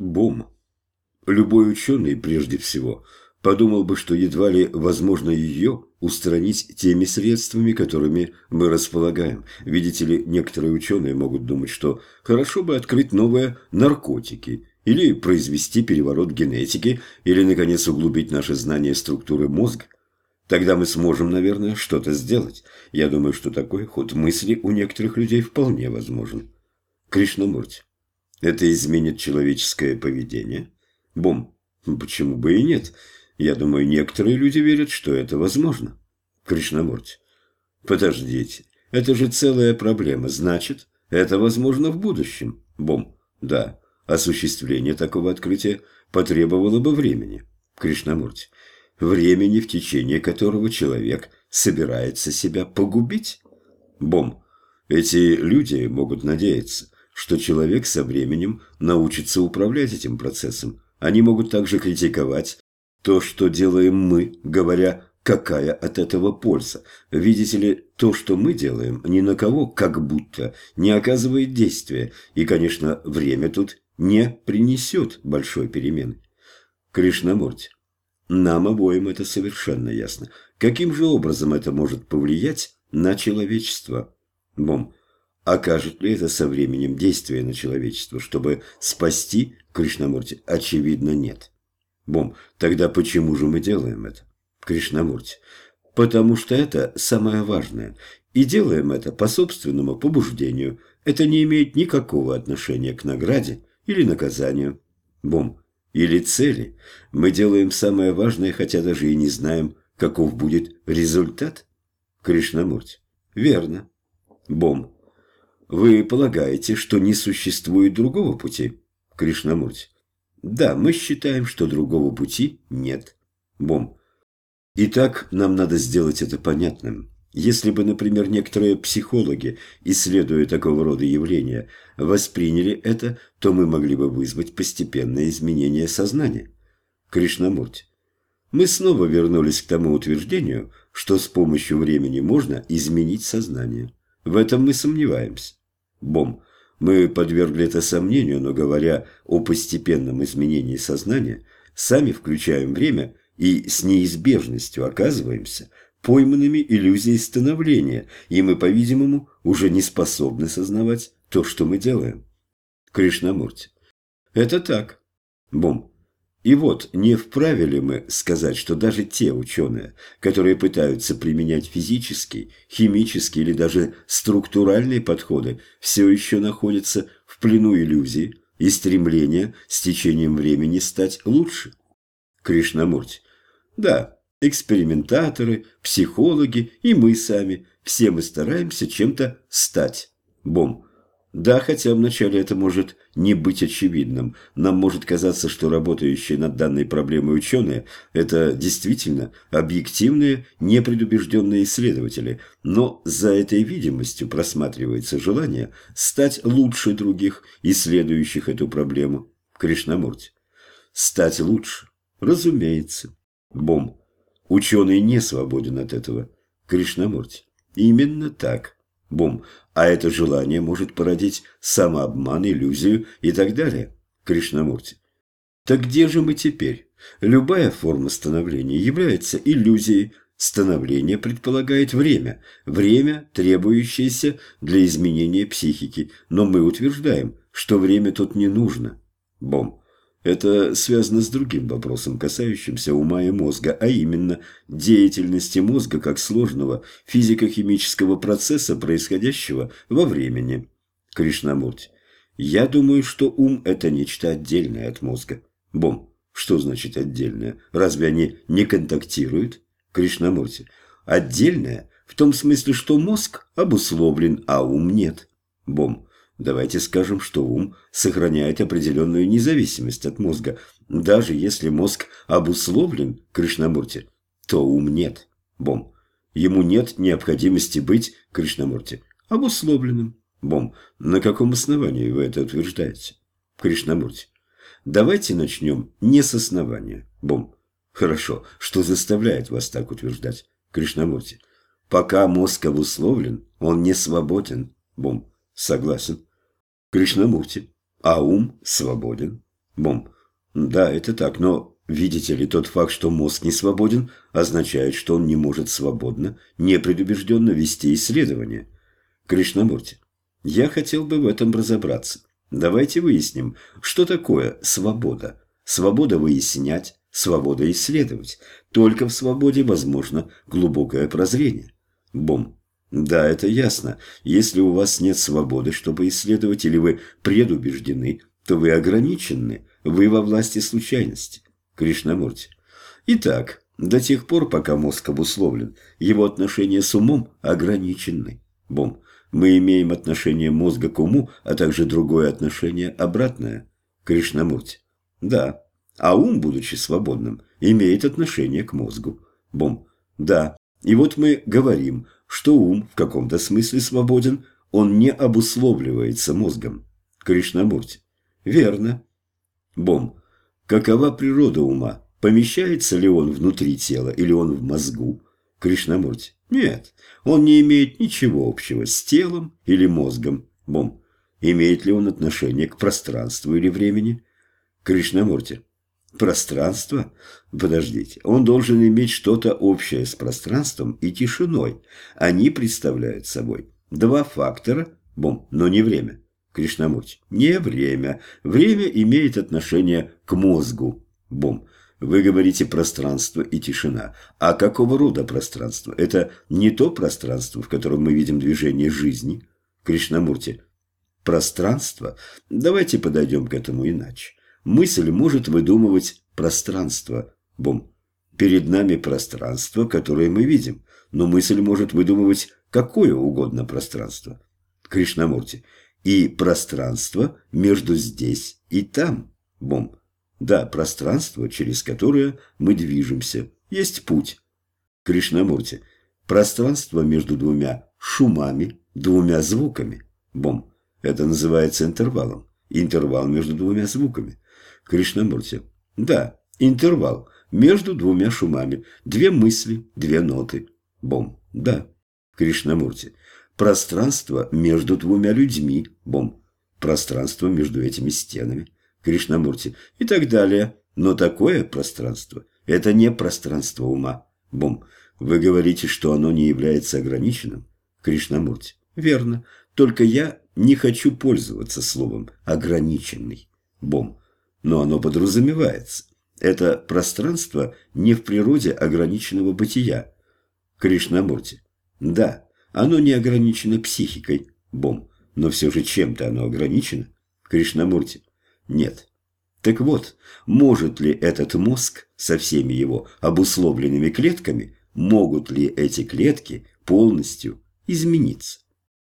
Бом. Любой ученый, прежде всего, подумал бы, что едва ли возможно ее устранить теми средствами, которыми мы располагаем. Видите ли, некоторые ученые могут думать, что хорошо бы открыть новые наркотики, или произвести переворот генетики, или, наконец, углубить наше знание структуры мозга. Тогда мы сможем, наверное, что-то сделать. Я думаю, что такой ход мысли у некоторых людей вполне возможен. Кришнамурти. Это изменит человеческое поведение? Бом. Почему бы и нет? Я думаю, некоторые люди верят, что это возможно. Кришнамурти. Подождите. Это же целая проблема. Значит, это возможно в будущем. Бом. Да. Осуществление такого открытия потребовало бы времени. Кришнамурти. Времени, в течение которого человек собирается себя погубить? Бом. Эти люди могут надеяться, что человек со временем научится управлять этим процессом. Они могут также критиковать то, что делаем мы, говоря, какая от этого польза. Видите ли, то, что мы делаем, ни на кого как будто не оказывает действия. И, конечно, время тут не принесет большой перемены. Кришнамурти, нам обоим это совершенно ясно. Каким же образом это может повлиять на человечество? Бом, окажет ли это со временем действие на человечество, чтобы спасти Кришнамурти? Очевидно, нет. Бом, тогда почему же мы делаем это? Кришнамурти, потому что это самое важное. И делаем это по собственному побуждению. Это не имеет никакого отношения к награде, или наказанию. Бом. Или цели. Мы делаем самое важное, хотя даже и не знаем, каков будет результат. Кришнамурти. Верно. Бом. Вы полагаете, что не существует другого пути? Кришнамурти. Да, мы считаем, что другого пути нет. Бом. Итак, нам надо сделать это понятным. Если бы, например, некоторые психологи, исследуя такого рода явления, восприняли это, то мы могли бы вызвать постепенное изменение сознания. Кришнамурти. Мы снова вернулись к тому утверждению, что с помощью времени можно изменить сознание. В этом мы сомневаемся. Бом. Мы подвергли это сомнению, но говоря о постепенном изменении сознания, сами включаем время и с неизбежностью оказываемся – пойманными иллюзией становления, и мы, по-видимому, уже не способны сознавать то, что мы делаем. Кришнамурти. Это так. Бом. И вот, не вправе ли мы сказать, что даже те ученые, которые пытаются применять физические, химические или даже структуральные подходы, все еще находятся в плену иллюзии и стремления с течением времени стать лучше? Кришнамурти. Да, экспериментаторы, психологи и мы сами. Все мы стараемся чем-то стать. Бом. Да, хотя вначале это может не быть очевидным. Нам может казаться, что работающие над данной проблемой ученые – это действительно объективные, непредубежденные исследователи. Но за этой видимостью просматривается желание стать лучше других, исследующих эту проблему. Кришнамурти. Стать лучше. Разумеется. Бом. Ученый не свободен от этого. Кришнамурти. Именно так. Бум. А это желание может породить самообман, иллюзию и так далее. Кришнамурти. Так где же мы теперь? Любая форма становления является иллюзией. Становление предполагает время. Время, требующееся для изменения психики. Но мы утверждаем, что время тут не нужно. Бом. Это связано с другим вопросом, касающимся ума и мозга, а именно деятельности мозга как сложного физико-химического процесса, происходящего во времени. Кришнамурти. Я думаю, что ум – это нечто отдельное от мозга. Бом. Что значит отдельное? Разве они не контактируют? Кришнамурти. Отдельное в том смысле, что мозг обусловлен, а ум нет. Бом. Давайте скажем, что ум сохраняет определенную независимость от мозга. Даже если мозг обусловлен Кришнамурти, то ум нет. Бом. Ему нет необходимости быть Кришнамурти обусловленным. Бом. На каком основании вы это утверждаете? Кришнамурти. Давайте начнем не с основания. Бом. Хорошо. Что заставляет вас так утверждать? Кришнамурти. Пока мозг обусловлен, он не свободен. Бом. Согласен. Кришнамурти. А ум свободен. Бом. Да, это так, но видите ли, тот факт, что мозг не свободен, означает, что он не может свободно, непредубежденно вести исследования. Кришнамурти. Я хотел бы в этом разобраться. Давайте выясним, что такое свобода. Свобода выяснять, свобода исследовать. Только в свободе возможно глубокое прозрение. Бом. Да, это ясно. Если у вас нет свободы, чтобы исследовать, или вы предубеждены, то вы ограничены, вы во власти случайности. Кришнамурти. Итак, до тех пор, пока мозг обусловлен, его отношения с умом ограничены. Бом. Мы имеем отношение мозга к уму, а также другое отношение обратное. Кришнамурти. Да. А ум, будучи свободным, имеет отношение к мозгу. Бом. Да. И вот мы говорим, что ум в каком-то смысле свободен, он не обусловливается мозгом. Кришнамурти. Верно. Бом. Какова природа ума? Помещается ли он внутри тела или он в мозгу? Кришнамурти. Нет, он не имеет ничего общего с телом или мозгом. Бом. Имеет ли он отношение к пространству или времени? Кришнамурти. Пространство? Подождите, он должен иметь что-то общее с пространством и тишиной. Они представляют собой два фактора, бом, но не время. Кришнамурти. Не время. Время имеет отношение к мозгу. Бом. Вы говорите пространство и тишина. А какого рода пространство? Это не то пространство, в котором мы видим движение жизни? Кришнамурти. Пространство? Давайте подойдем к этому иначе. Мысль может выдумывать пространство. Бом. Перед нами пространство, которое мы видим. Но мысль может выдумывать какое угодно пространство. Кришнамурти. И пространство между здесь и там. Бом. Да, пространство, через которое мы движемся. Есть путь. Кришнамурти. Пространство между двумя шумами, двумя звуками. Бом. Это называется интервалом. Интервал между двумя звуками. Кришнамурти. Да, интервал между двумя шумами. Две мысли, две ноты. Бом. Да. Кришнамурти. Пространство между двумя людьми. Бом. Пространство между этими стенами. Кришнамурти и так далее. Но такое пространство – это не пространство ума. Бум, вы говорите, что оно не является ограниченным? Кришнамурти. Верно. Только я не хочу пользоваться словом «ограниченный». Бом. Но оно подразумевается. Это пространство не в природе ограниченного бытия. Кришнамурти. Да, оно не ограничено психикой. Бом. Но все же чем-то оно ограничено. Кришнамурти. Нет. Так вот, может ли этот мозг со всеми его обусловленными клетками, могут ли эти клетки полностью измениться?